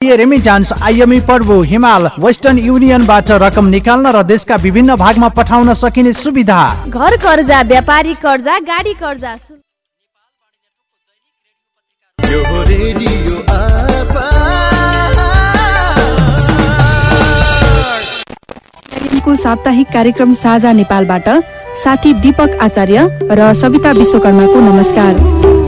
Remittance IME पर्वो हिमाल western युनियनबाट रकम निकाल्न र देशका विभिन्न भागमा पठाउन सकिने सुविधा। घर कर्जा व्यापारिक कर्जा गाडी कर्जा को साप्ताहिक कार्यक्रम साझा नेपालबाट साथी दीपक आचार्य र सविता विश्वकर्माको नमस्कार।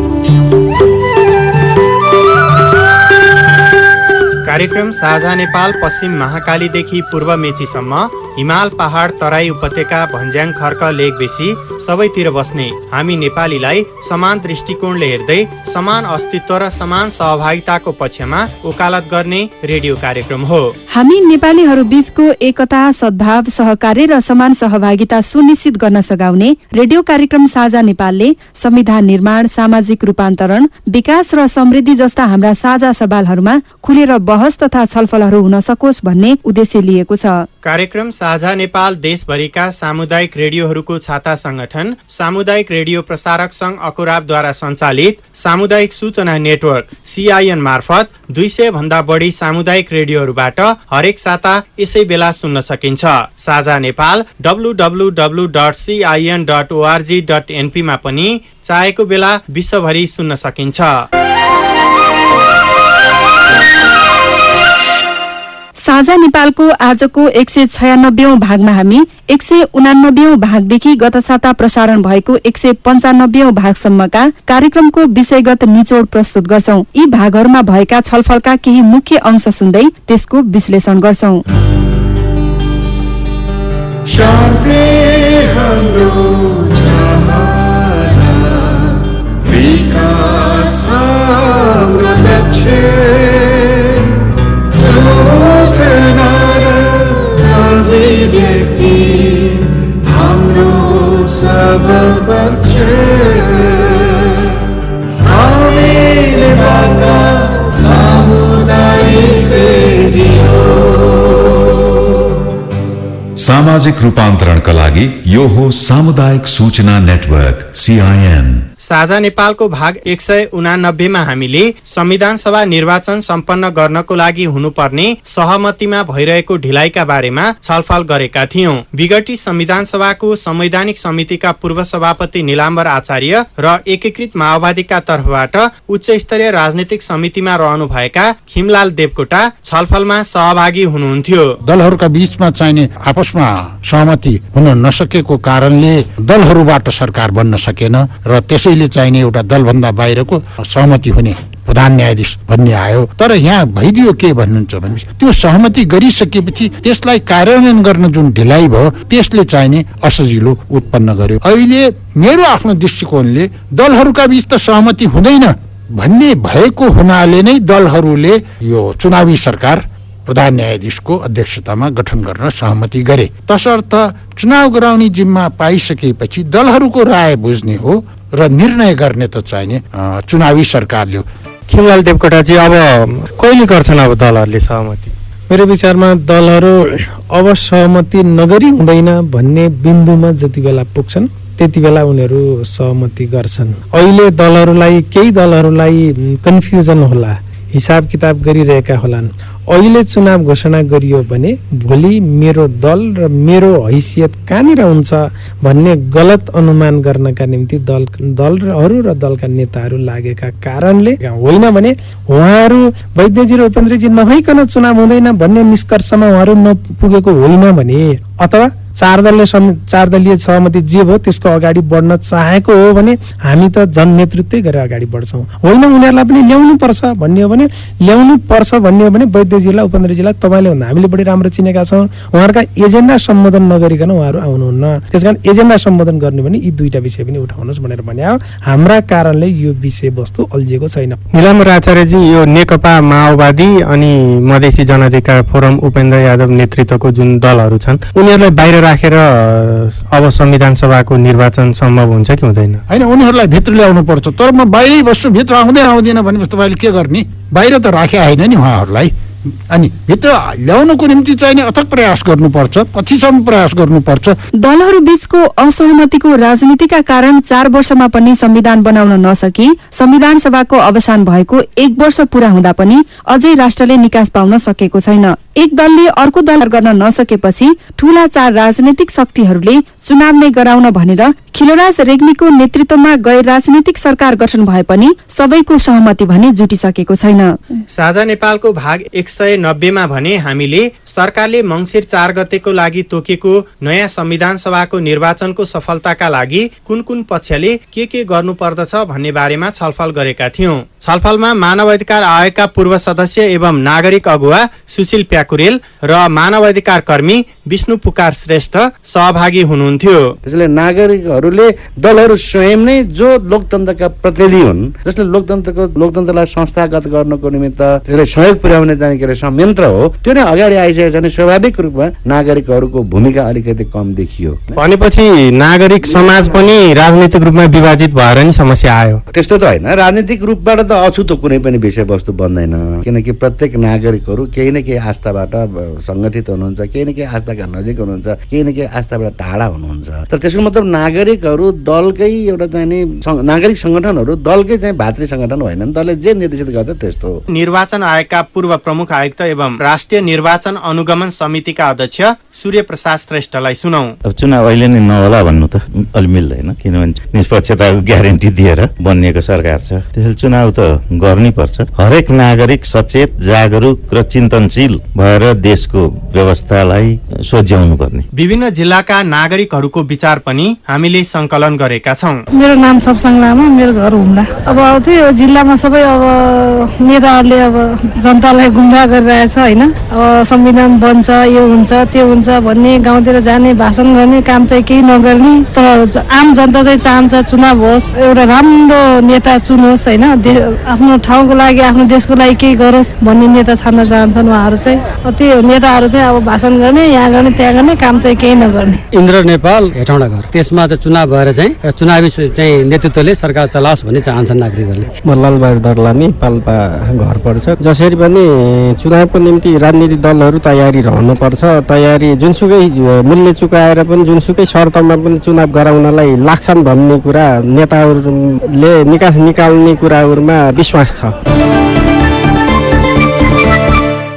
कार्यक्रम साझा नेपाल पश्चिम महाकालीदेखि पूर्व मेचीसम्म हिमाल पहाड तराई उपत्यका भन्ज्याङ खर्क लेक बेसी सबैतिर बस्ने। हामी नेपालीलाई समान दृष्टिकोणले हेर्दै समान अस्तित्व र समान सहभागिताको पक्षमा वकालत गर्ने रेडियो कार्यक्रम हो। हामी नेपालीहरू बीचको एकता सद्भाव सहकार्य र समान सहभागिता सुनिश्चित गर्न सघाउने रेडियो कार्यक्रम साझा नेपालले संविधान निर्माण सामाजिक रूपान्तरण विकास र समृद्धि जस्ता हाम्रा साझा सवालहरूमा खुलेर बहस तथा छलफलहरू हुन सकोस् भन्ने उद्देश्य लिएको छ। कार्यक्रम साझा नेपाल देशभरिका सामुदायिक रेडियोहरूको छाता संगठन सामुदायिक रेडियो प्रसारक संघ अकुराबद्वारा सञ्चालित सामुदायिक सूचना नेटवर्क सिआइएन मार्फत दुई सय भन्दा बढी सामुदायिक रेडियोहरूबाट हरेक साता यसै बेला सुन्न सकिन्छ। साझा Nepal W W W dot CIN dot ORG dot एनपीमा पनि चाहेको बेला विश्वभरि सुन्न सकिन्छ। साझा नेपालको आजको एक सय छयानब्बेौं भागमा हामी एक सय उनानब्बेौं भागदेखि गत साता प्रसारण भएको एक सय पञ्चानब्बेौं भागसम्मका कार्यक्रमको विषयगत निचोड प्रस्तुत गर्छौ। यी भागहरूमा भएका छलफलका केही मुख्य अंश सुन्दै त्यसको विश्लेषण गर्छौ। सामाजिक रूपान्तरणका लागि यो हो सामुदायिक सूचना नेटवर्क सिआइएन साझा नेपालको भाग एक सय उनानब्बेमा हामीले संविधान सभा निर्वाचन सम्पन्न गर्नको लागि हुनुपर्ने सहमतिमा भइरहेको ढिलाइका बारेमा छलफल गरेका थियौं। विगटी संविधान सभाको संवैधानिक समितिका पूर्व सभापति निलाम्बर आचार्य र एकीकृत माओवादीका तर्फबाट उच्च स्तरीय राजनीतिक समितिमा रहनुभएका खिमलाल देवकोटा छलफलमा सहभागी हुनुहुन्थ्यो। दलहरूका बीचमा चाहिने आपसमा सहमति हुन नसकेको कारणले दलहरूबाट सरकार बन्न सकेन र त्यसैले चाहिने एउटा दलभन्दा बाहिरको सहमति हुने प्रधान न्यायाधीश भन्ने आयो। तर यहाँ भइदियो के भन्नुहुन्छ भनेपछि त्यो सहमति गरिसकेपछि त्यसलाई कार्यान्वयन गर्न जुन ढिलाइ भयो त्यसले चाहिने असजिलो उत्पन्न गर्यो। अहिले मेरो आफ्नो दृष्टिकोणले दलहरूका बीच त सहमति हुँदैन भन्ने भएको हुनाले नै दलहरूले यो चुनावी सरकार प्रधान न्यायाधीशको अध्यक्षतामा गठन गर्न सहमति गरे। तसर्थ चुनाव गराउने जिम्मा पाइसकेपछि दलहरूको राय बुझ्ने हो र निर्णय गर्ने त चाहिने चुनावी सरकारले हो। खिमलाल देवकोटाजी अब कहिले गर्छन् अब दलहरूले सहमति? मेरो विचारमा दलहरू अब सहमति नगरी हुँदैन भन्ने बिन्दुमा जति बेला पुग्छन् त्यति बेला उनीहरू सहमति गर्छन्। अहिले दलहरूलाई केही दलहरूलाई कन्फ्युजन होला। हिसाब किताब गरिरहेका होलान्। अहिले चुनाव घोषणा गरियो भने भोलि मेरो दल र मेरो हैसियत कहाँनिर हुन्छ भन्ने गलत अनुमान गर्नका निम्ति दल दलहरू र दलका नेताहरू लागेका कारणले होइन भने उहाँहरू वैद्यजी र उपेन्द्रजी नभइकन चुनाव हुँदैन भन्ने निष्कर्षमा उहाँहरू नपुगेको होइन भने अथवा चार दलले चार दलीय सहमति जे भयो त्यसको अगाडि बढ्न चाहेको हो भने हामी त जननेतृत्वै गरेर अगाडि बढ्छौँ। होइन उनीहरूलाई पनि ल्याउनु पर्छ। भन्ने हो भने ल्याउनु पर्छ भन्ने हो भने वैद्यजीलाई उपेन्द्रजीलाई तपाईँले भन्दा हामीले बढी राम्रो चिनेका छौँ। उहाँहरूका एजेन्डा सम्बोधन नगरिकन उहाँहरू आउनुहुन्न। त्यस कारण एजेन्डा सम्बोधन गर्ने भने यी दुईटा विषय पनि उठाउनुहोस् भनेर भने हाम्रा कारणले यो विषयवस्तु अल्झिएको छैन। निलाम्बर आचार्यजी यो नेकपा माओवादी अनि मधेसी जनअधिकार फोरम उपेन्द्र यादव नेतृत्वको जुन दलहरू छन् उनीहरूलाई बाहिर राखेर अब संविधान सभाको निर्वाचन सम्भव हुन्छ कि हुँदैन? होइन उनीहरूलाई भित्र ल्याउनु पर्छ। तर म बाहिरै बस्छु भित्र आउँदै आउँदिनँ भनेपछि तपाईँले के गर्ने? बाहिर त राखे होइन नि उहाँहरूलाई। अनि भित्र ल्याउनको निम्ति चाहिँ नि अथक प्रयास गर्नुपर्छ पछिसम्म प्रयास गर्नुपर्छ। दलहरू बीचको असहमतिको राजनीतिका कारण चार वर्षमा पनि संविधान बनाउन नसकी संविधान सभाको अवसान भएको एक वर्ष पूरा हुँदा पनि अझै राष्ट्रले निकास पाउन सकेको छैन। एक दलले अर्को दल गर्न नसकेपछि ठूला चार राजनैतिक शक्तिहरूले चुनाव नै गराउन भनेर खिलराज रेग्मीको नेतृत्वमा गैर राजनीतिक सरकार गठन भए पनि सबैको सहमति भने जुटिसकेको छैन। साझा नेपालको भाग एक सय नब्बेमा भने हामीले सरकारले मङ्सिर चार गतेको लागि तोकेको नयाँ संविधान सभाको निर्वाचनको सफलताका लागि कुन कुन पक्षले के के गर्नुपर्दछ भन्ने बारेमा छलफल गरेका थियौं। छलफलमा मानव अधिकार आयोगका पूर्व सदस्य एवं नागरिक अगुवा सुशील प्याकुरेल र मानव अधिकार कर्मी विष्णु पुकार श्रेष्ठ सहभागी हुनुहुन्थ्यो। त्यसैले नागरिकहरूले दलहरू स्वयं नै जो लोकतन्त्रका प्रतिनिधि हुन् जसले लोकतन्त्रको लोकतन्त्रलाई संस्थागत गर्नको निमित्त त्यसलाई सहयोग पुर्याउने जाने के संयन्त्र हो त्यो नै अगाडि आइसकेको छ भने स्वाभाविक रूपमा नागरिकहरूको भूमिका अलिकति कम देखियो। भनेपछि नागरिक समाज पनि राजनैतिक रूपमा विभाजित भएर नि समस्या आयो। त्यस्तो त होइन। राजनीतिक रूपबाट त अछुतो कुनै पनि विषयवस्तु बन्दैन। किनकि प्रत्येक नागरिकहरू केही न केही आस्थाबाट सङ्गठित हुनुहुन्छ केही न केही आस्थाका नजिक हुनुहुन्छ केही न केही आस्थाबाट टाढा हुनुहुन्छ। तर त्यसको मतलब नागरिकहरू दलकै एउटा चाहिँ नागरिक सङ्गठनहरू दलकै चाहिँ भातृ सङ्गठन होइन नि दलले जे निर्देशित गर्छ त्यस्तो निर्वाचन आयोगका पूर्व प्रमुख आयुक्त एवं राष्ट्रिय निर्वाचन अनुगमन समितिका अध्यक्ष सूर्य प्रसाद श्रेष्ठलाई सुनौ। अब चुनाव अहिले नै नहोला भन्नु त अलि मिल्दैन किनभने निष्पक्षताको ग्यारेन्टी दिएर बनिएको सरकार छ। त्यसैले चुनाव त गर्नै पर्छ। हरेक नागरिक सचेत जागरुक र चिन्तनशील भएर देशको व्यवस्थालाई सोझ्याउनु पर्ने। विभिन्न जिल्लाका नागरिकहरूको विचार पनि हामीले संकलन गरेका छौं। मेरो नाम छपसाङ लामा मेरो घर हुम्ला। अब त्यो जिल्लामा सबै अब नेताहरूले अब जनतालाई गुमराह गरिरहेछ होइन? अब संविधान बन्छ यो हुन्छ त्यो हुन्छ भन्ने गाउँतिर जाने भाषण गर्ने काम चाहिँ केही नगर्ने। तर आम जनता चाहिँ चाहन्छ चुनाव होस् एउटा राम्रो नेता चुनोस् होइन? आफ्नो ठाउँको लागि आफ्नो देशको लागि केही गरोस् भन्ने नेता छान्न चाहन्छन् उहाँहरू चाहिँ। त्यो नेताहरू चाहिँ अब भाषण गर्ने यहाँ गर्ने त्यहाँ गर्ने काम चाहिँ केही नगर्ने। इन्द्र नेपाल हेटौँडा घर। त्यसमा चाहिँ चुनाव भएर चाहिँ र चुनावी चाहिँ नेतृत्वले सरकार चलाओस् भन्ने चाहन्छन् नागरिकहरूले। म लालबहादुर दर्लामी पाल्पा घर पर्छ। जसरी पनि चुनावको निम्ति राजनीतिक दलहरू तयारी रहनुपर्छ। तयारी जुनसुकै मूल्य चुकाएर पनि जुनसुकै शर्तमा पनि चुनाव गराउनलाई लाग्छन् भन्ने कुरा नेताहरूले निकास निकाल्ने कुराहरूमा विश्वास छ।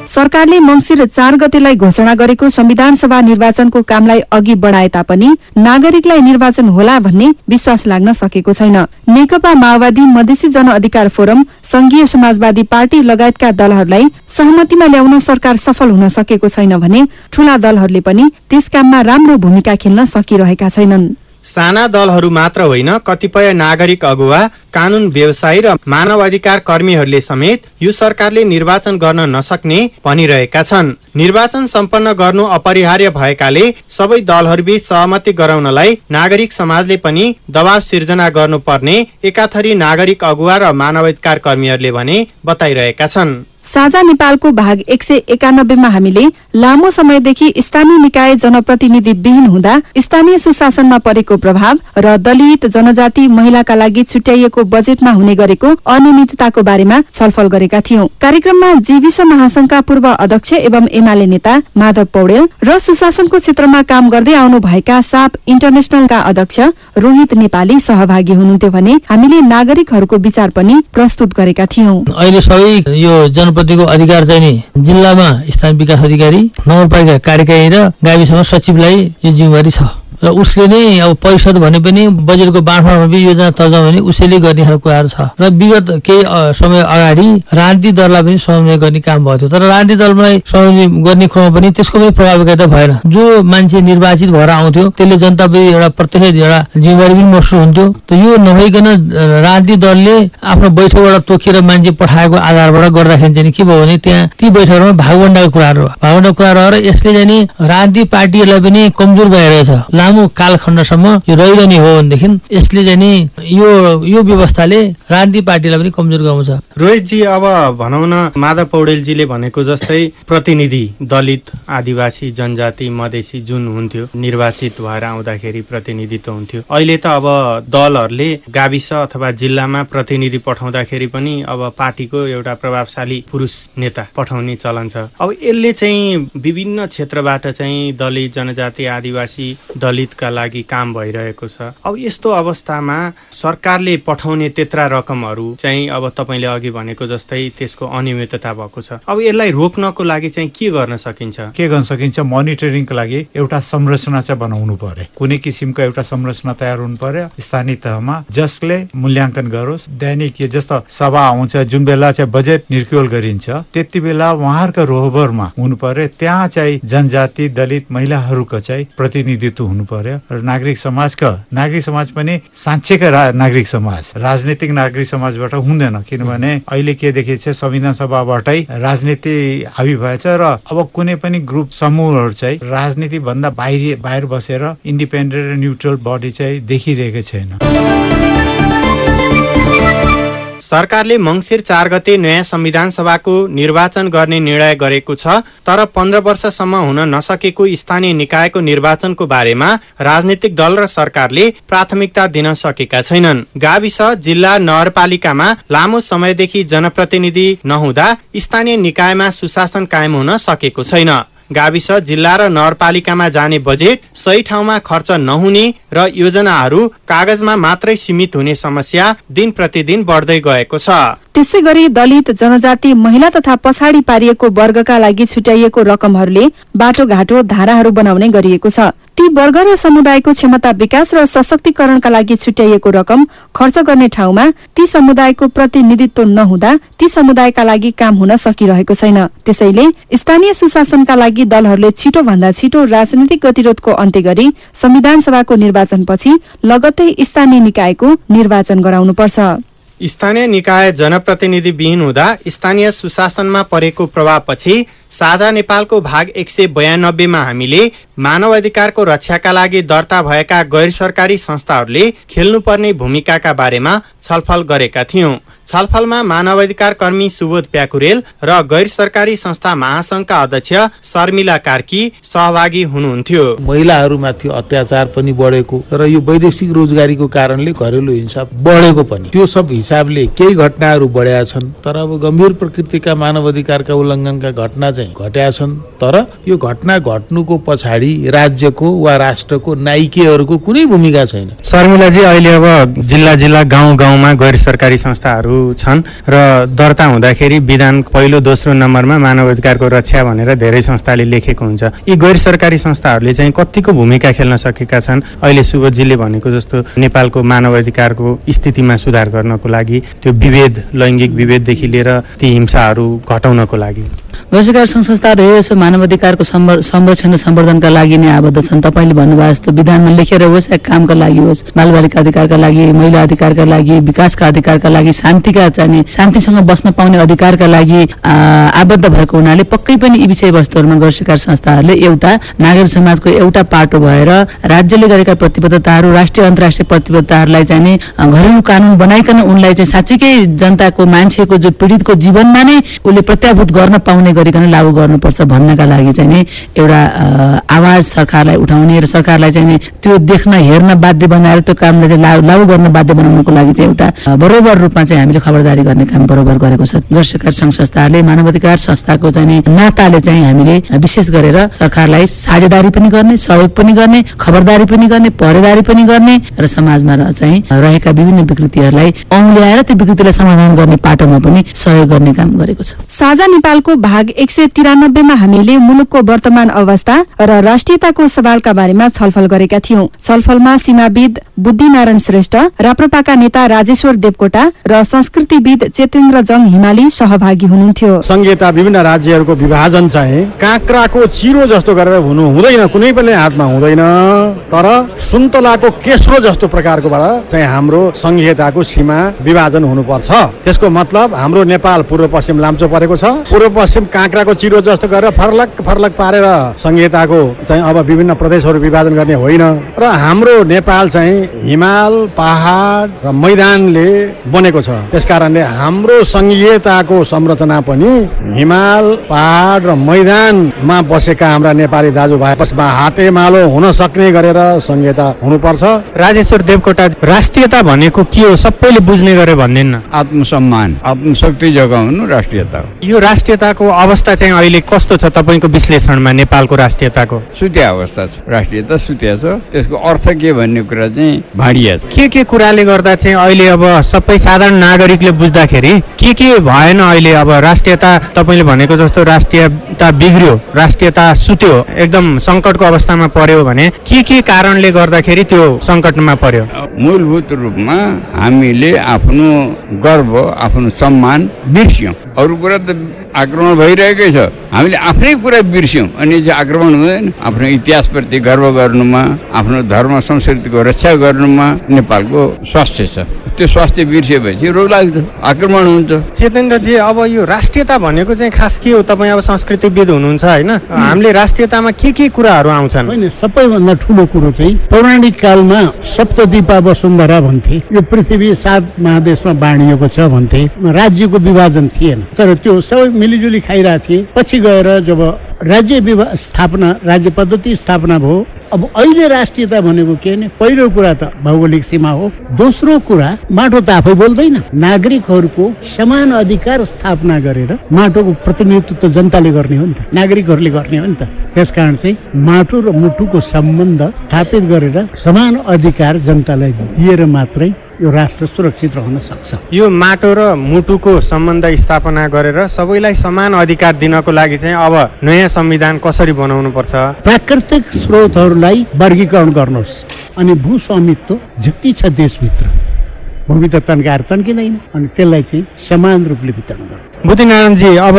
सरकारले मङ्सिर चार गतेलाई घोषणा गरेको संविधान सभा निर्वाचनको कामलाई अघि बढाए तापनि नागरिकलाई निर्वाचन होला भन्ने विश्वास लाग्न सकेको छैन। नेकपा माओवादी मधेसी जनअधिकार फोरम संघीय समाजवादी पार्टी लगायतका दलहरूलाई सहमतिमा ल्याउन सरकार सफल हुन सकेको छैन भने ठूला दलहरूले पनि त्यस काममा राम्रो भूमिका खेल्न सकिरहेका छैनन्। साना दलहरू मात्र होइन कतिपय नागरिक अगुवा कानून व्यवसायी र मानव अधिकार कर्मीहरूले समेत यो सरकारले निर्वाचन गर्न नसक्ने भनिरहेका छन्। निर्वाचन सम्पन्न गर्नु अपरिहार्य भएकाले सबै दलहरूबीच सहमति गराउनलाई नागरिक समाजले पनि दबाव सिर्जना गर्नुपर्ने एकाथरी नागरिक अगुवा र मानवाधिकार कर्मीहरूले भने बताइरहेका छन्। साझा नेपालको भाग एक सय एकानब्बेमा हामीले लामो समयदेखि स्थानीय निकाय जनप्रतिनिधि विहीन हुँदा स्थानीय सुशासनमा परेको प्रभाव र दलित जनजाति महिलाका लागि छुट्याइएको बजेटमा हुने गरेको अनियमितताको बारेमा छलफल गरेका थियौं। कार्यक्रममा जीविस महासंघका पूर्व अध्यक्ष एवं एमाले नेता माधव पौडेल र सुशासनको क्षेत्रमा काम गर्दै आउनु भएका साप इन्टरनेशनलका अध्यक्ष रोहित नेपाली सहभागी हुनुहुन्थ्यो भने हामीले नागरिकहरूको विचार पनि प्रस्तुत गरेका थियौं। जनप्रतिनिधिको अधिकार चाहिँ नि जिल्लामा स्थानीय विकास अधिकारी नगरपालिका कार्यकारी र गाविसमा सचिवलाई यो जिम्मेवारी छ। र उसले नै अब परिषद भने पनि बजेटको बाँडफाँड भने पनि योजना तर्जाउने भने उसैले गर्ने खालको कुराहरू छ। र विगत केही समय अगाडि राजनीतिक दललाई पनि समन्वय गर्ने काम भएको थियो। तर राजनीतिक दललाई समन्वय गर्ने क्रममा पनि त्यसको पनि प्रभावकारिता भएन। जो मान्छे निर्वाचित भएर आउँथ्यो त्यसले जनताप्रति एउटा प्रत्यक्ष एउटा जिम्मेवारी पनि महसुस हुन्थ्यो। त यो नभइकन राजनीतिक दलले आफ्नो बैठकबाट तोकेर मान्छे पठाएको आधारबाट गर्दाखेरि चाहिँ के भयो भने त्यहाँ ती बैठकहरूमा भागवण्डाको कुराहरू भागवण्डाको हो र यसले चाहिँ राजनीतिक पार्टीहरूलाई पनि कमजोर भइरहेछ। लामो कालखण्डसम्म यो रहिरहने हो भनेदेखि यसले चाहिँ नि यो यो व्यवस्थाले राजनीतिक पार्टीलाई पनि कमजोर गराउँछ। रोहितजी अब भनौँ न माधव पौडेलजीले भनेको जस्तै प्रतिनिधि दलित आदिवासी जनजाति मधेसी जुन हुन्थ्यो निर्वाचित भएर आउँदाखेरि प्रतिनिधित्व हुन्थ्यो। अहिले त अब दलहरूले गाविस अथवा जिल्लामा प्रतिनिधि पठाउँदाखेरि पनि अब पार्टीको एउटा प्रभावशाली पुरुष नेता पठाउने चलन छ। अब यसले चाहिँ विभिन्न क्षेत्रबाट चाहिँ दलित जनजाति आदिवासी दलितका लागि काम भइरहेको छ। अब यस्तो अवस्थामा सरकारले पठाउने त्यत्रा रकमहरू चाहिँ अब तपाईँले अघि भनेको जस्तै त्यसको अनियमितता भएको छ। अब यसलाई रोक्नको लागि चाहिँ के गर्न सकिन्छ? के गर्न सकिन्छ? मोनिटरिङको लागि एउटा संरचना चाहिँ बनाउनु पर्यो कुनै किसिमको एउटा संरचना तयार हुनु पर्यो स्थानीय तहमा जसले मूल्याङ्कन गरोस् दैनिक जस्तो सभा आउँछ जुन बेला चाहिँ बजेट निर्क्योल गरिन्छ त्यति बेला उहाँहरूको रोहबरमा हुनु पर्यो त्यहाँ चाहिँ जनजाति दलित महिलाहरूको चाहिँ प्रतिनिधित्व हुनु पर्यो र नागरिक समाजका नागरिक समाज पनि साँच्चैका नागरिक समाज राजनीतिक नागरिक समाजबाट हुँदैन। किनभने अहिले के देखिन्छ संविधान सभाबाटै राजनीति हाबी भएछ र अब कुनै पनि ग्रुप समूहहरू चाहिँ राजनीति भन्दा बाहिर बाहिर बसेर इन्डिपेन्डेन्ट र न्युट्रल बडी चाहिँ देखिरहेको छैन। सरकारले मङ्सिर चार गते नयाँ संविधान सभाको निर्वाचन गर्ने निर्णय गरेको छ तर पन्ध्र वर्षसम्म हुन नसकेको स्थानीय निकायको निर्वाचनको बारेमा राजनीतिक दल र सरकारले प्राथमिकता दिन सकेका छैनन्। गाविस जिल्ला नगरपालिकामा लामो समयदेखि जनप्रतिनिधि नहुँदा स्थानीय निकायमा सुशासन कायम हुन सकेको छैन। गाविस जिल्ला र नगरपालिकामा जाने बजेट सही ठाउँमा खर्च नहुने र योजनाहरू कागजमा मात्रै सीमित हुने समस्या दिन प्रतिदिन बढ्दै गएको छ। त्यसै गरी दलित जनजाति महिला तथा पछाडि पारिएको वर्गका लागि छुट्याइएको रकमहरूले बाटोघाटो धाराहरू बनाउने गरिएको छ। ती वर्ग र समुदायको क्षमता विकास र सशक्तिकरणका लागि छुट्याइएको रकम खर्च गर्ने ठाउँमा ती समुदायको प्रतिनिधित्व नहुँदा ती समुदायका लागि काम हुन सकिरहेको छैन। त्यसैले स्थानीय सुशासनका लागि दलहरूले छिटो भन्दा छिटो राजनीतिक गतिरोधको अन्त्य गरी संविधान सभाको निर्वाचनपछि लगत्तै स्थानीय निकायको निर्वाचन गराउनुपर्छ। स्थानीय निकाय जनप्रतिनिधि विहीन हुँदा स्थानीय सुशासनमा परेको प्रभावपछि साझा नेपालको भाग एक सय बयानब्बेमा हामीले मानव अधिकारको रक्षाका लागि दर्ता भएका गैर सरकारी संस्थाहरूले खेल्नुपर्ने भूमिकाका बारेमा छलफल गरेका थियौं। छलफलमा मानव अधिकार कर्मी सुबोध प्याकुरेल र गैर सरकारी संस्था महासंघका अध्यक्ष शर्मिला कार्की सहभागी हुनुहुन्थ्यो। महिलाहरूमाथि अत्याचार पनि बढेको र यो वैदेशिक रोजगारीको कारणले घरेलु हिंसा बढेको पनि। त्यो सब हिसाबले केही घटनाहरू बढ्या छन् तर अब गम्भीर प्रकृतिका मानव अधिकारका उल्लङ्घनका घटना चाहिँ घट्या छन्। तर यो घटना घट्नुको पछाडि राज्यको वा राष्ट्रको नाइकेहरूको कुनै भूमिका छैन। शर्मिलाजी अहिले अब जिल्ला जिल्ला गाउँ गाउँमा गैर सरकारी संस्थाहरू छन् र दर्ता हुँदाखेरि विधान पहिलो दोस्रो नम्बरमा मानव अधिकारको रक्षा भनेर धेरै संस्थाले लेखेको हुन्छ। यी गैर सरकारी संस्थाहरूले चाहिँ कतिको भूमिका खेल्न सकेका छन्? अहिले सुबोधजीले भनेको जस्तो नेपालको मानव अधिकारको स्थितिमा सुधार गर्नको लागि त्यो विभेद लैङ्गिक विभेददेखि लिएर ती हिंसाहरू घटाउनको लागि। गैरसरकारी सङ्घ संस्थाहरू यस मानव अधिकारको संरक्षण र सम्वर्धनका लागि नै आबद्ध छन्। तपाईँले भन्नुभयो जस्तो विधानमा लेखेर होस् या कामका लागि होस् बालबालिका अधिकारका लागि महिला अधिकारका लागि विकासका अधिकारका लागि शान्तिका चाहिने शान्तिसँग बस्न पाउने अधिकारका लागि आबद्ध भएको हुनाले पक्कै पनि यी विषयवस्तुहरूमा गैरसरकारी संस्थाहरूले एउटा नागरिक समाजको एउटा पाटो भएर राज्यले गरेका प्रतिबद्धताहरू राष्ट्रिय अन्तर्राष्ट्रिय प्रतिबद्धताहरूलाई चाहिँ घरेलु कानुन बनाइकन उनलाई चाहिँ साँच्चीकै जनताको मान्छेको जो पीडितको जीवनमा नै उसले प्रत्याभूत गर्न पाउने गरिकन लागू गर्नुपर्छ भन्नका लागि चाहिँ नि एउटा आवाज सरकारलाई उठाउने र सरकारलाई चाहिँ नि त्यो देख्न हेर्न बाध्य बनाएर त्यो कामलाई चाहिँ लागू गर्न बाध्य बनाउनको लागि चाहिँ एउटा बरोबर रूपमा चाहिँ हामीले खबरदारी गर्ने काम बरोबर गरेको छ। गैर सरकारी सङ्घ संस्थाहरूले मानव अधिकार संस्थाको चाहिँ नाताले चाहिँ हामीले विशेष गरेर सरकारलाई साझेदारी पनि गर्ने सहयोग पनि गर्ने खबरदारी पनि गर्ने पहरेदारी पनि गर्ने र समाजमा चाहिँ रहेका विभिन्न विकृतिहरूलाई औँल्याएर त्यो विकृतिलाई समाधान गर्ने पाटोमा पनि सहयोग गर्ने काम गरेको छ। साझा नेपालको भाग एक सय तिरानब्बेमा हामीले मुलुकको वर्तमान अवस्था र राष्ट्रियताको सवालका बारेमा छलफल गरेका थियौं। छलफलमा सीमाविद बुद्धिनारायण श्रेष्ठ राप्रपाका नेता राजेश्वर देवकोटा र संस्कृतिविद चेतेन्द्र जङ हिमाली सहभागी हुनुहुन्थ्यो। संहिता विभिन्न राज्यहरूको विभाजन चाहिँ काँक्राको चिरो जस्तो गरेर हुनु हुँदैन कुनै पनि हातमा हुँदैन। तर सुन्तलाको केस्रो जस्तो प्रकारकोबाट चाहिँ हाम्रो संहिताको सीमा विभाजन हुनुपर्छ। त्यसको मतलब हाम्रो नेपाल पूर्व पश्चिम लाम्चो परेको छ। पूर्व पश्चिम काँक्राको चिरो जस्तो गरेर फर्लक फर्लक पारेर संहिताको चाहिँ अब विभिन्न प्रदेशहरू विभाजन गर्ने होइन। र हाम्रो नेपाल चाहिँ हिमाल पहाड र मैदानले बनेको छ। त्यस कारणले हाम्रो संघीयताको संरचना पनि हिमाल पहाड र मैदानमा बसेका हाम्रा नेपाली दाजुभाइ हातेमालो हुन सक्ने गरेर संहिता हुनुपर्छ। राजेश्वर देवकोटा राष्ट्रियता भनेको के हो? सबैले बुझ्ने गरे भनिदिनु आत्मसम्मान आत्मशक्ति जगाउनु राष्ट्रियता हो। यो राष्ट्रियताको अवस्था चाहिँ अहिले कस्तो छ तपाईँको विश्लेषणमा नेपालको राष्ट्रियताको? सुत्या अवस्था छ। राष्ट्रियता सुत्या छ। त्यसको अर्थ के भन्ने कुरा चाहिँ भाँडिया के के कुराले गर्दा चाहिँ अहिले अब सबै साधारण नागरिकले बुझ्दाखेरि के के भएन अहिले? अब राष्ट्रियता तपाईँले भनेको जस्तो राष्ट्रियता बिग्रियो राष्ट्रियता सुत्यो एकदम सङ्कटको अवस्थामा पर्यो भने के के कारणले गर्दाखेरि त्यो सङ्कटमा पर्यो? मूलभूत रूपमा हामीले आफ्नो गर्व आफ्नो सम्मान बिर्स्यौँ। अरू कुरा त आक्रमण भइरहेकै छ हामीले आफ्नै कुरा बिर्स्यौँ अनि चाहिँ आक्रमण हुँदैन आफ्नो इतिहासप्रति गर्व गर्नुमा आफ्नो धर्म संस्कृतिको रक्षा गर्नुमा नेपालको स्वास्थ्य छ त्यो स्वास्थ्य बिर्सिएपछि रोग लाग्छ आक्रमण हुन्छ चेतेन्द्रजी अब यो राष्ट्रियता भनेको चाहिँ खास के हो तपाईँ अब संस्कृतिविद हुनुहुन्छ होइन हामीले राष्ट्रियतामा के के कुराहरू आउँछन् होइन सबैभन्दा ठुलो कुरो चाहिँ पौराणिक कालमा सप्तदीपा वसुन्धरा भन्थे यो पृथ्वी सात महादेशमा बाँडिएको छ भन्थे राज्यको विभाजन थिएन तर त्यो सबै मिलिजुली खाइरहेको थिए पछि गएर जब राज्य स्थापना राज्य पद्धति स्थापना भयो अब अहिले राष्ट्रियता भनेको के भने पहिलो कुरा त भौगोलिक सीमा हो। दोस्रो कुरा माटो त आफै बोल्दैन। नागरिकहरूको समान अधिकार स्थापना गरेर माटोको प्रतिनिधित्व जनताले गर्ने हो नि त। नागरिकहरूले गर्ने हो नि त। त्यसकारण चाहिँ माटो र मुटुको सम्बन्ध स्थापित गरेर समान अधिकार जनतालाई दिएर मात्रै यो राष्ट्र सुरक्षित रहन सक्छ। यो माटो र मुटुको सम्बन्ध स्थापना गरेर सबैलाई समान अधिकार दिनको लागि चाहिँ अब नयाँ संविधान कसरी बनाउनु पर्छ प्राकृतिक स्रोतहरूलाई वर्गीकरण गर्नुहोस् अनि भू स्वामित्व जति छ देशभित्र। भूमि त तन्काएर तन्किँदैन अनि त्यसलाई चाहिँ समान रूपले वितरण गर्नु बुद्धिनारायणजी अब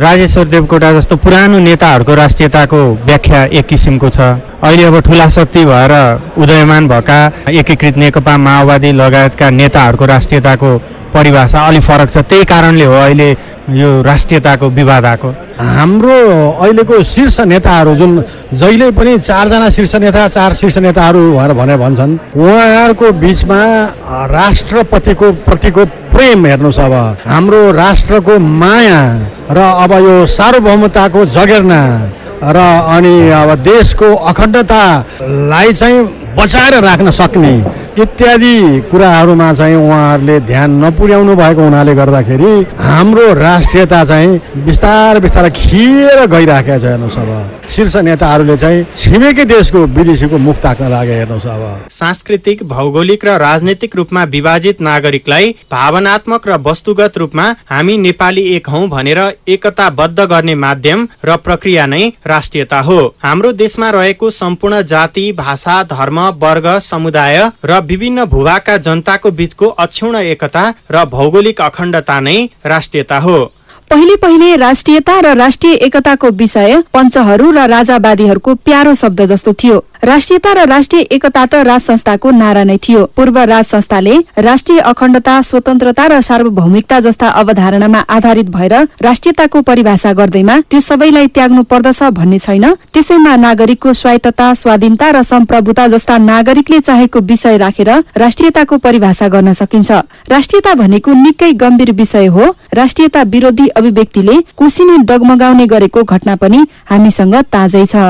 राजेश्वर देवकोटा जस्तो पुरानो नेताहरूको राष्ट्रियताको व्याख्या एक किसिमको छ। अहिले अब ठुला शक्ति भएर उदयमान भएका एकीकृत नेकपा माओवादी लगायतका नेताहरूको राष्ट्रियताको परिभाषा अलिक फरक छ। त्यही कारणले हो अहिले यो राष्ट्रियताको विवाद आएको हाम्रो अहिलेको शीर्ष नेताहरू जुन जहिले पनि चारजना शीर्ष नेता चार शीर्ष नेताहरू भनेर भने भन्छन् उहाँहरूको बिचमा राष्ट्रपतिको प्रतिको प्रेम हेर्नुहोस् अब। हाम्रो राष्ट्रको माया र अब यो सार्वभौमताको जगेर्ना र अनि अब देशको अखण्डतालाई चाहिँ बचाएर राख्न सक्ने इत्यादि कुराहरूमा चाहिँ उहाँहरूले ध्यान नपुर्याउनु भएको हुनाले गर्दाखेरि हाम्रो राष्ट्रियता चाहिँ बिस्तार बिस्तारै खिएर गइराखेको छ हेर्नुहोस् अब। शीर्ष नेताहरूले चाहिँ छिमेकी देशको विदेशीको मुख ताक्न लागे हेर्नुहोस् अब। सांस्कृतिक भौगोलिक र राजनीतिक रूपमा विभाजित नागरिकलाई भावनात्मक र वस्तुगत रूपमा हामी नेपाली एक हौ भनेर एकताबद्ध गर्ने माध्यम र प्रक्रिया नै राष्ट्रियता हो। हाम्रो देशमा रहेको सम्पूर्ण जाति भाषा धर्म वर्ग समुदाय र विभिन्न भूभागका जनताको बीचको अक्षुण एकता र भौगोलिक अखण्डता नै राष्ट्रियता हो। पहिले पहिले राष्ट्रियता र राष्ट्रिय एकताको विषय पञ्चहरू र राजावादीहरूको प्यारो शब्द जस्तो थियो। राष्ट्रियता र राष्ट्रिय एकता त राज संस्थाको नारा नै थियो। पूर्व राज संस्थाले राष्ट्रिय अखण्डता स्वतन्त्रता र सार्वभौमिकता जस्ता अवधारणामा आधारित भएर राष्ट्रियताको परिभाषा गर्दैमा त्यो सबैलाई त्याग्नु पर्दछ भन्ने छैन। त्यसैमा नागरिकको स्वायत्तता स्वाधीनता र सम्प्रभुता जस्ता नागरिकले चाहेको विषय राखेर राष्ट्रियताको परिभाषा गर्न सकिन्छ। राष्ट्रियता भनेको निकै गम्भीर विषय हो। राष्ट्रियता विरोधी अभिव्यक्तिले कुसिने डगमगाउने गरेको घटना पनि हामीसँग ताजै छ।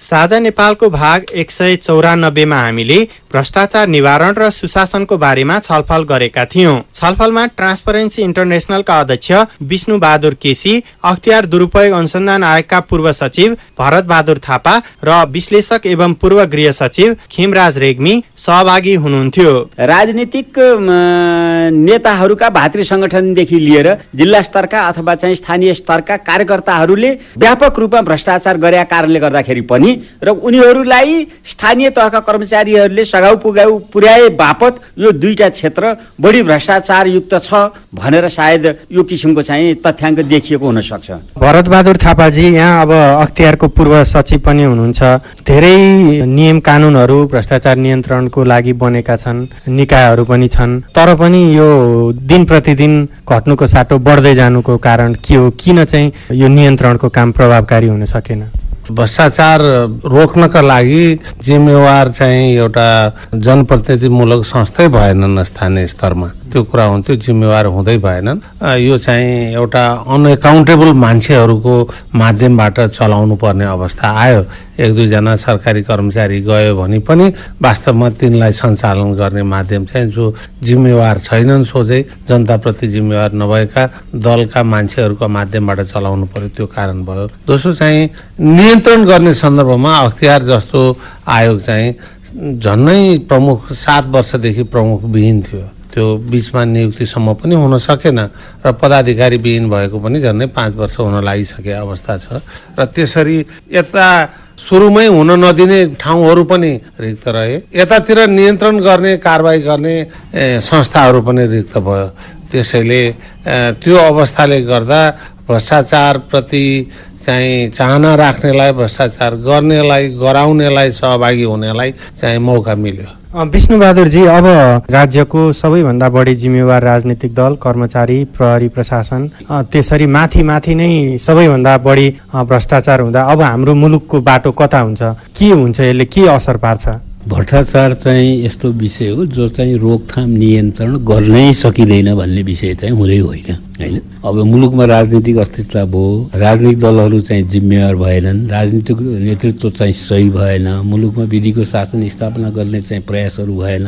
साझा नेपालको भाग एक सय चौरानब्बेमा हामीले भ्रष्टाचार निवारण र सुशासनको बारेमा छलफल गरेका थियौं। छलफलमा ट्रान्सपरेन्सी इन्टरनेसनलका अध्यक्ष विष्णु बहादुर केसी अख्तियार दुरूपयोग अनुसन्धान आयोगका पूर्व सचिव भरत बहादुर थापा र विश्लेषक एवं पूर्व गृह सचिव खेमराज रेग्मी सहभागी हुनुहुन्थ्यो। राजनीतिक नेताहरूका भातृ संगठनदेखि लिएर जिल्ला स्तरका अथवा चाहिँ स्थानीय स्तरका कार्यकर्ताहरूले व्यापक रूपमा भ्रष्टाचार गरेका कारणले गर्दाखेरि पनि र उनीहरूलाई स्थानीय तहका कर्मचारीहरूले सघाउ पुगाउ पुर्याए बापत यो दुईटा क्षेत्र बढी भ्रष्टाचार युक्त छ भनेर सायद यो किसिमको चाहिँ तथ्याङ्क देखिएको हुन सक्छ भरतबहादुर थापाजी यहाँ अब अख्तियारको पूर्व सचिव पनि हुनुहुन्छ। धेरै नियम कानुनहरू भ्रष्टाचार नियन्त्रणको लागि बनेका छन् निकायहरू पनि छन्। तर पनि यो दिन प्रतिदिन घट्नुको साटो बढ्दै जानुको कारण के हो किन चाहिँ यो नियन्त्रणको काम प्रभावकारी हुन सकेन? भ्रष्टाचार रोक्नका लागि जिम्मेवार चाहिँ एउटा जनप्रतिनिधिमूलक संस्थै भएनन् स्थानीय स्तरमा। त्यो कुरा हुन्थ्यो जिम्मेवार हुँदै भएनन्। यो चाहिँ एउटा अनएकाउन्टेबल मान्छेहरूको माध्यमबाट चलाउनु पर्ने अवस्था आयो। एक दुईजना सरकारी कर्मचारी गयो भने पनि वास्तवमा तिनलाई सञ्चालन गर्ने माध्यम चाहिँ जो जिम्मेवार छैनन् सोझै जनताप्रति जिम्मेवार नभएका दलका मान्छेहरूको माध्यमबाट चलाउनु पर्यो त्यो कारण भयो। दोस्रो चाहिँ नियन्त्रण गर्ने सन्दर्भमा अख्तियार जस्तो आयोग चाहिँ झन्नै प्रमुख सात वर्षदेखि प्रमुख विहीन थियो। त्यो बिचमा नियुक्तिसम्म पनि हुन सकेन र पदाधिकारी विहीन भएको पनि झन्डै पाँच वर्ष हुन लागिसके अवस्था छ। र त्यसरी यता सुरुमै हुन नदिने ठाउँहरू पनि रिक्त रहे। यतातिर नियन्त्रण गर्ने कारवाही गर्ने संस्थाहरू पनि रिक्त भयो। त्यसैले त्यो अवस्थाले गर्दा भ्रष्टाचारप्रति चाहिँ चाहना राख्नेलाई भ्रष्टाचार गर्नेलाई गराउनेलाई सहभागी हुनेलाई चाहिँ मौका मिल्यो। विष्णुबहादुरजी अब राज्यको सबैभन्दा बढी जिम्मेवार राजनीतिक दल कर्मचारी प्रहरी प्रशासन त्यसरी माथि माथि नै सबैभन्दा बढी भ्रष्टाचार हुँदा अब हाम्रो मुलुकको बाटो कता हुन्छ? के हुन्छ यसले? के असर पार्छ? भ्रष्टाचार चाहिँ यस्तो विषय हो जो चाहिँ रोकथाम नियन्त्रण गर्नै सकिँदैन भन्ने विषय चाहिँ हुँदै होइन होइन? अब मुलुकमा राजनीतिक अस्तित्व भयो राजनीतिक दलहरू चाहिँ जिम्मेवार भएनन् राजनीतिक नेतृत्व चाहिँ सही भएन मुलुकमा विधिको शासन स्थापना गर्ने चाहिँ प्रयासहरू भएन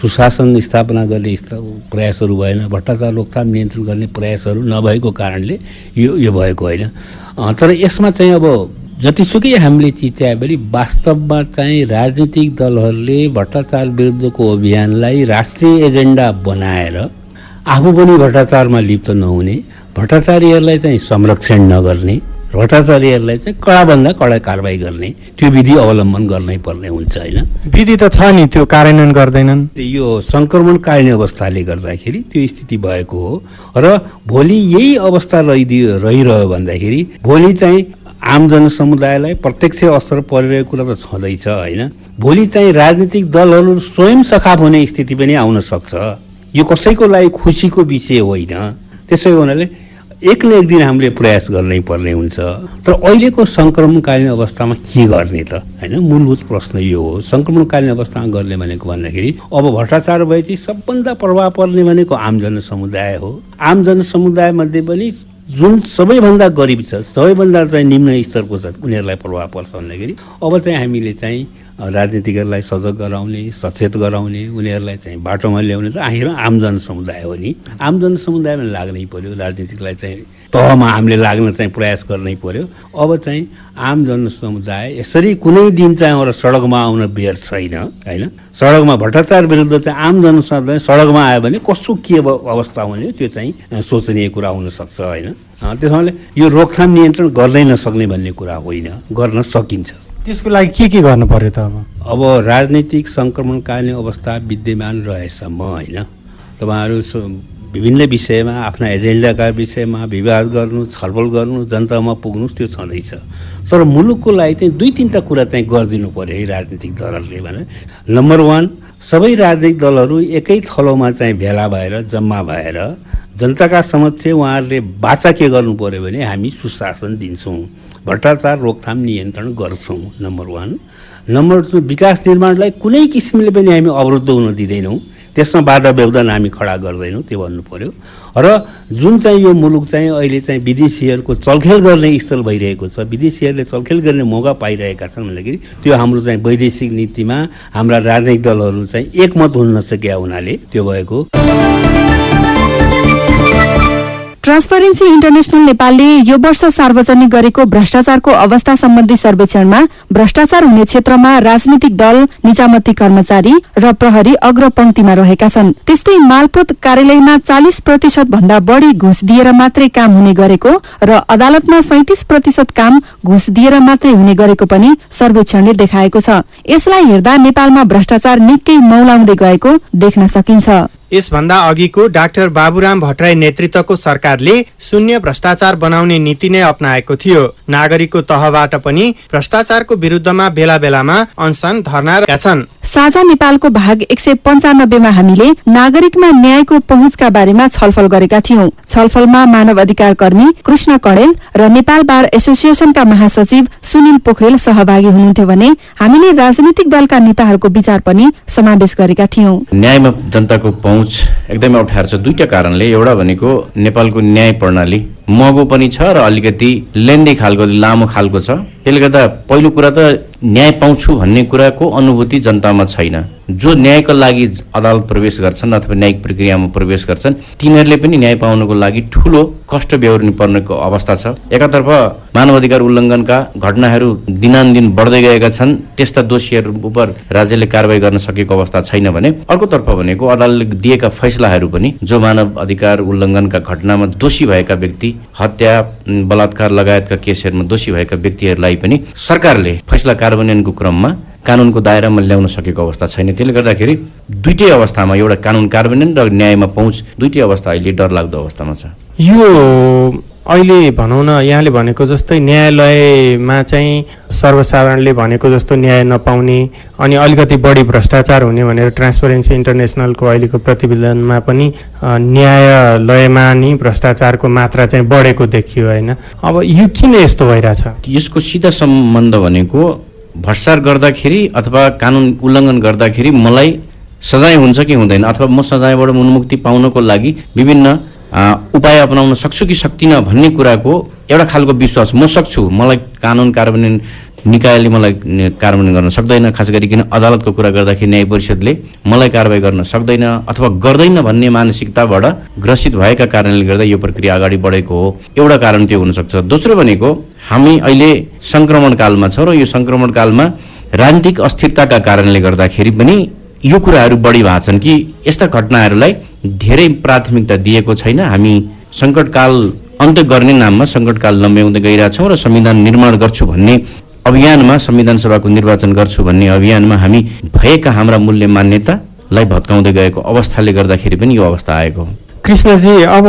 सुशासन स्थापना गर्ने प्रयासहरू भएन भ्रष्टाचार रोकथाम नियन्त्रण गर्ने प्रयासहरू नभएको कारणले यो यो भएको होइन। तर यसमा चाहिँ अब जतिसुकै हामीले चिच्याए पनि वास्तवमा चाहिँ राजनीतिक दलहरूले भ्रष्टाचार विरुद्धको अभियानलाई राष्ट्रिय एजेन्डा बनाएर आफू पनि भ्रष्टाचारमा लिप्त नहुने भ्रष्टाचारीहरूलाई चाहिँ संरक्षण नगर्ने भ्रष्टाचारीहरूलाई चाहिँ कडाभन्दा कडा कारवाही गर्ने त्यो विधि अवलम्बन गर्नै पर्ने हुन्छ होइन? विधि त छ नि त्यो कार्यान्वयन गर्दैनन्। यो सङ्क्रमणकालीन अवस्थाले गर्दाखेरि त्यो स्थिति भएको हो। र भोलि यही अवस्था रहिदियो रहिरह्यो भन्दाखेरि भोलि चाहिँ आम जनसमुदायलाई प्रत्यक्ष असर परिरहेको कुरा त छँदैछ होइन? भोलि चाहिँ राजनीतिक दलहरू स्वयं सखाप हुने स्थिति पनि आउन सक्छ। यो कसैको लागि खुसीको विषय होइन। त्यसै हुनाले एक न एक दिन हामीले प्रयास गर्नै पर्ने हुन्छ। तर अहिलेको सङ्क्रमणकालीन अवस्थामा के गर्ने त? होइन मूलभूत प्रश्न यो हो। सङ्क्रमणकालीन अवस्थामा गर्ने भनेको भन्दाखेरि अब भ्रष्टाचार भएपछि सबभन्दा प्रभाव पर्ने भनेको आम जनसमुदाय हो। आम जनसमुदायमध्ये पनि जुन सबैभन्दा गरिब छ सबैभन्दा चाहिँ निम्न स्तरको छ उनीहरूलाई प्रभाव पर्छ भन्दाखेरि अब चाहिँ हामीले चाहिँ राजनीतिकहरूलाई सजग गराउने सचेत गराउने उनीहरूलाई चाहिँ बाटोमा ल्याउने त आखिर आम जनसमुदाय हो नि। आम जनसमुदायमा लाग्नै पर्यो राजनीतिकलाई चाहिँ तहमा हामीले लाग्न चाहिँ प्रयास गर्नै पर्यो। अब चाहिँ आम जनसमुदाय यसरी कुनै दिन चाहिँ एउटा सडकमा आउन बेर छैन होइन? सडकमा भ्रष्टाचार विरुद्ध चाहिँ आम जनसमुदाय सडकमा आयो भने कसो के अवस्था हुने त्यो चाहिँ सोचनीय कुरा हुनसक्छ होइन? त्यसमाले यो रोकथाम नियन्त्रण गर्नै नसक्ने भन्ने कुरा होइन गर्न सकिन्छ। त्यसको लागि के के गर्नु पर्यो त अब? अब राजनीतिक सङ्क्रमणकालीन अवस्था विद्यमान रहेसम्म होइन? तपाईँहरू विभिन्न विषयमा आफ्ना एजेन्डाका विषयमा विवाद गर्नु छलफल गर्नु जनतामा पुग्नु त्यो छँदैछ। तर मुलुकको लागि चाहिँ दुई तिनवटा कुरा चाहिँ गरिदिनु पर्यो है राजनीतिक दलहरूले भने नम्बर वान सबै राजनीतिक दलहरू एकै थलोमा चाहिँ भेला भएर जम्मा भएर जनताका समक्ष उहाँहरूले बाचा के गर्नु पर्यो भने हामी सुशासन दिन्छौँ। भ्रष्टाचार रोकथाम नियन्त्रण गर्छौँ नम्बर वान नम्बर टू विकास निर्माणलाई कुनै किसिमले पनि हामी अवरुद्ध हुन दिँदैनौँ। त्यसमा बाधा व्यवधान हामी खडा गर्दैनौँ त्यो भन्नु पर्यो। र जुन चाहिँ यो मुलुक चाहिँ अहिले चाहिँ विदेशीहरूको चलखेल गर्ने स्थल भइरहेको छ विदेशीहरूले चलखेल गर्ने मौका पाइरहेका छन् भन्दाखेरि त्यो हाम्रो चाहिँ वैदेशिक नीतिमा हाम्रा राजनैतिक दलहरू चाहिँ एकमत हुन नसकेका हुनाले त्यो भएको। ट्रान्सपरेन्सी इन्टरनेशनल नेपालले यो वर्ष सार्वजनिक गरेको भ्रष्टाचारको अवस्था सम्बन्धी सर्वेक्षणमा भ्रष्टाचार हुने क्षेत्रमा राजनीतिक दल निजामती कर्मचारी र प्रहरी अग्र पंक्तिमा रहेका छन्। त्यस्तै मालपोत कार्यालयमा चालिस प्रतिशत भन्दा बढ़ी घुस दिएर मात्रै काम हुने गरेको र अदालतमा सैतिस प्रतिशत काम घुस दिएर मात्रै हुने गरेको पनि सर्वेक्षणले देखाएको छ। यसलाई हेर्दा नेपालमा भ्रष्टाचार निकै मौलाउँदै गएको देख्न सकिन्छ। यसभन्दा अघिको डाक्टर बाबुराम भट्टराई नेतृत्वको सरकारले शून्य भ्रष्टाचार बनाउने नीति नै अप्नाएको थियो। नागरिकको तहबाट पनि भ्रष्टाचारको विरुद्धमा बेला बेलामा अनसन धरना रहेका छन्। साझा नेपालको भाग एक सय पञ्चानब्बेमा हामीले नागरिकमा न्यायको पहुँचका बारेमा छलफल गरेका थियौं। छलफलमा मानव अधिकार कर्मी कृष्ण कणेल र नेपाल बार एसोसिएसनका महासचिव सुनिल पोखरेल सहभागी हुनुहुन्थ्यो भने हामीले राजनीतिक दलका नेताहरूको विचार पनि समावेश गरेका थियौं। न्यायमा जनताको पहुँच एकदमै अप्ठ्यारो छ। दुईटा कारणले एउटा भनेको नेपालको न्याय प्रणाली महँगो पनि छ र अलिकति लेन्दी खालको लामो खालको छ। त्यसले गर्दा पहिलो कुरा त न्याय पाउँछु भन्ने कुराको अनुभूति जनतामा छैन। जो न्यायको लागि अदालत प्रवेश गर्छन् अथवा न्यायिक प्रक्रियामा प्रवेश गर्छन् तिनीहरूले पनि न्याय पाउनको लागि ठुलो कष्ट बेहोर्नु पर्नेको अवस्था छ। एकातर्फ मानव अधिकार उल्लङ्घनका घटनाहरू दिनानुदिन बढ्दै गएका छन् त्यस्ता दोषीहरू उप राज्यले कारवाही गर्न सकेको अवस्था छैन भने। अर्कोतर्फ भनेको अदालतले दिएका फैसलाहरू पनि जो मानव अधिकार उल्लङ्घनका घटनामा दोषी भएका व्यक्ति हत्या बलात्कार लगायतका केसहरूमा दोषी भएका व्यक्तिहरूलाई पनि सरकारले फैसला कार्यान्वयनको क्रममा कानुनको दायरामा ल्याउन सकेको अवस्था छैन। त्यसले गर्दाखेरि दुइटै अवस्थामा एउटा कानुन कार्यान्वयन र न्यायमा पहुँच दुइटै अवस्था अहिले डरलाग्दो अवस्थामा छ। यो अहिले भनौँ न यहाँले भनेको जस्तै न्यायालयमा चाहिँ सर्वसाधारणले भनेको जस्तो न्याय नपाउने अनि अलिकति बढी भ्रष्टाचार हुने भनेर ट्रान्सपरेन्सी इन्टरनेसनलको अहिलेको प्रतिवेदनमा पनि न्यायालयमा नि भ्रष्टाचारको मात्रा चाहिँ बढेको देखियो होइन? अब यो किन यस्तो भइरहेछ? यसको सिधा सम्बन्ध भनेको भ्रष्टाचार गर्दाखेरि अथवा कानुन उल्लङ्घन गर्दाखेरि मलाई सजाय हुन्छ कि हुँदैन अथवा म सजायबाट उन्मुक्ति पाउनको लागि विभिन्न उपाय अपनाउन सक्छु कि सक्दिनँ भन्ने कुराको एउटा खालको विश्वास म सक्छु। मलाई कानुन कार्यान्वयन निकायले मलाई कार्यान्वयन गर्न सक्दैन खास गरिकन अदालतको कुरा गर्दाखेरि न्याय परिषदले मलाई कारवाही गर्न सक्दैन अथवा गर्दैन भन्ने मानसिकताबाट ग्रसित भएका कारणले गर्दा यो प्रक्रिया अगाडि बढेको हो। एउटा कारण त्यो हुनसक्छ। दोस्रो भनेको हामी अहिले सङ्क्रमण कालमा छौँ र यो सङ्क्रमण कालमा राजनीतिक अस्थिरताका कारणले गर्दाखेरि पनि यो कुराहरू बढी भएको छन् कि यस्ता घटनाहरूलाई धेरै प्राथमिकता दिएको छैन। हामी सङ्कटकाल अन्त्य गर्ने नाममा सङ्कटकाल लम्ब्याउँदै गइरहेछौँ र संविधान निर्माण गर्छु भन्ने अभियानमा संविधान सभाको निर्वाचन गर्छु भन्ने अभियानमा हामी भएका हाम्रा मूल्य मान्यतालाई भत्काउँदै गएको अवस्थाले गर्दाखेरि पनि यो अवस्था आएको हो। कृष्णजी अब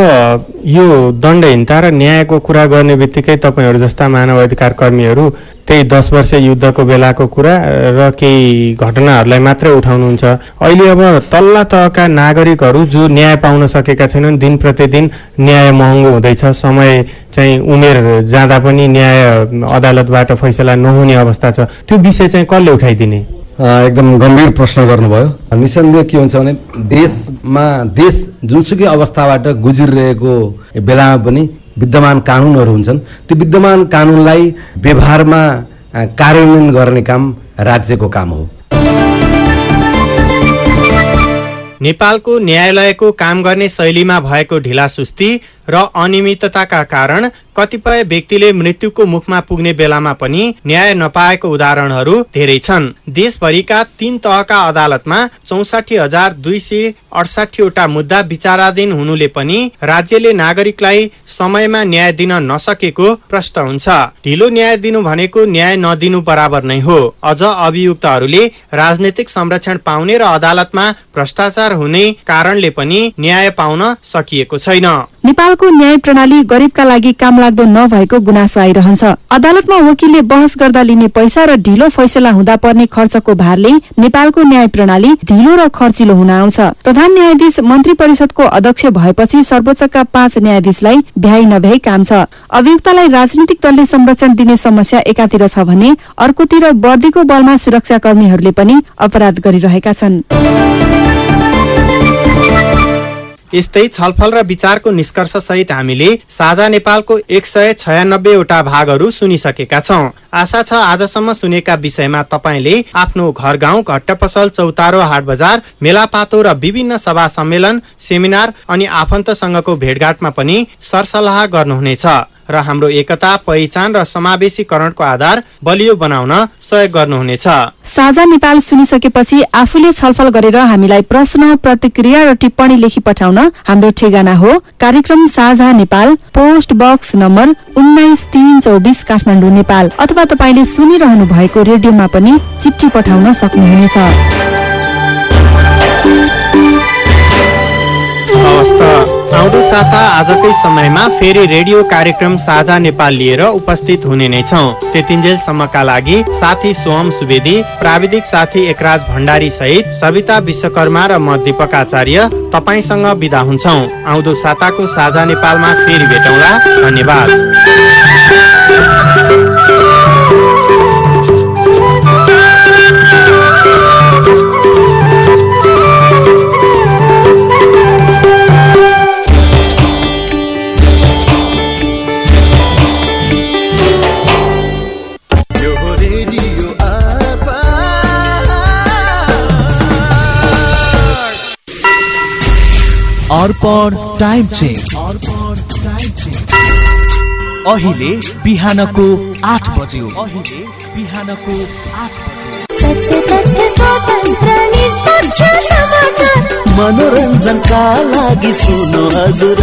यो दण्डहीनता र न्यायको कुरा गर्ने बित्तिकै तपाईँहरू जस्ता मानव अधिकार कर्मीहरू त्यही दस वर्ष युद्धको बेलाको कुरा र केही घटनाहरूलाई मात्रै उठाउनुहुन्छ। अहिले अब तल्ला तहका नागरिकहरू जो न्याय पाउन सकेका छैनन् दिन प्रतिदिन न्याय महँगो हुँदैछ। समय चाहिँ उमेर जाँदा पनि न्याय अदालतबाट फैसला नहुने अवस्था छ। त्यो विषय चाहिँ कसले उठाइदिने? एकदम गम्भीर प्रश्न गर्नुभयो। निसन्देह के हुन्छ भने देशमा देश जुनसुकै अवस्थाबाट गुज्रिरहेको बेलामा पनि विद्यमान कानुनहरू हुन्छन्। त्यो विद्यमान कानुनलाई व्यवहारमा कार्यान्वयन गर्ने काम राज्यको काम हो। नेपालको न्यायालयको काम गर्ने शैलीमा भएको ढिलासुस्ती र अनियमितताका कारण कतिपय व्यक्तिले मृत्युको मुखमा पुग्ने बेलामा पनि न्याय नपाएको उदाहरणहरू धेरै छन्। देशभरिका तीन तहका अदालतमा चौसाठी हजार दुई सय अडसाठीवटा मुद्दा विचाराधीन हुनुले पनि राज्यले नागरिकलाई समयमा न्याय दिन नसकेको प्रश्न हुन्छ। ढिलो न्याय दिनु भनेको न्याय नदिनु बराबर नै हो। अझ अभियुक्तहरूले राजनैतिक संरक्षण पाउने र अदालतमा भ्रष्टाचार हुने कारणले पनि न्याय पाउन सकिएको छैन। नेपालको न्याय प्रणाली गरिबका लागि काम लाग्दो नभएको गुनासो आइरहन्छ। अदालतमा वकिलले बहस गर्दा लिने पैसा र ढिलो फैसला हुँदा पर्ने खर्चको भारले नेपालको न्याय प्रणाली ढिलो र खर्चिलो हुन आउँछ। प्रधान न्यायाधीश मन्त्री परिषदको अध्यक्ष भएपछि सर्वोच्चका पाँच न्यायाधीशलाई भ्याइ नभ्याइ काम छ। अभियुक्तलाई राजनीतिक दलले संरक्षण दिने समस्या एकातिर छ भने अर्कोतिर वर्दीको बलमा सुरक्षा कर्मीहरूले पनि अपराध गरिरहेका छन्। यस्तै छलफल र विचारको निष्कर्ष सहित हामीले साझा नेपालको एक सय छयानब्बेवटा भागहरू सुनिसकेका छौँ। आशा छ आजसम्म सुनेका विषयमा तपाईँले आफ्नो घर गाउँ घट्ट पसल चौतारो हाट बजार मेलापातो र विभिन्न सभा सम्मेलन सेमिनार अनि आफन्तसँगको भेटघाटमा पनि सरसल्लाह गर्नुहुनेछ। र हाम्रो एकता पहिचान र समावेशीकरणको आधार बलियो बनाउन सहयोग गर्नुहुनेछ। साझा नेपाल सुनिसकेपछि आफूले छलफल गरेर हामीलाई प्रश्न प्रतिक्रिया र टिप्पणी लेखी पठाउन हाम्रो ठेगाना हो। कार्यक्रम साझा नेपाल पोस्ट बक्स नम्बर उन्नाइस तिन चौबिस काठमाडौँ नेपाल। अथवा तपाईँले सुनिरहनु भएको रेडियोमा पनि चिठी पठाउन सक्नुहुनेछ। हवस् त आउँदो साता आजकै समयमा फेरि रेडियो कार्यक्रम साझा नेपाल लिएर उपस्थित हुने नै छौँ। त्यतिन्जेलसम्मका लागि साथी सोहम सुवेदी प्राविधिक साथी एकराज भण्डारी सहित सविता विश्वकर्मा र म दीपक आचार्य तपाईँसँग बिदा हुन्छौँ। आउँदो साताको साझा नेपालमा फेरि भेटौँला। धन्यवाद। Arpan time change. अहिले बिहानको आठ बज्यो। अहिले बिहानको आठ मनोरञ्जनका लागि सुन्नु हजुर।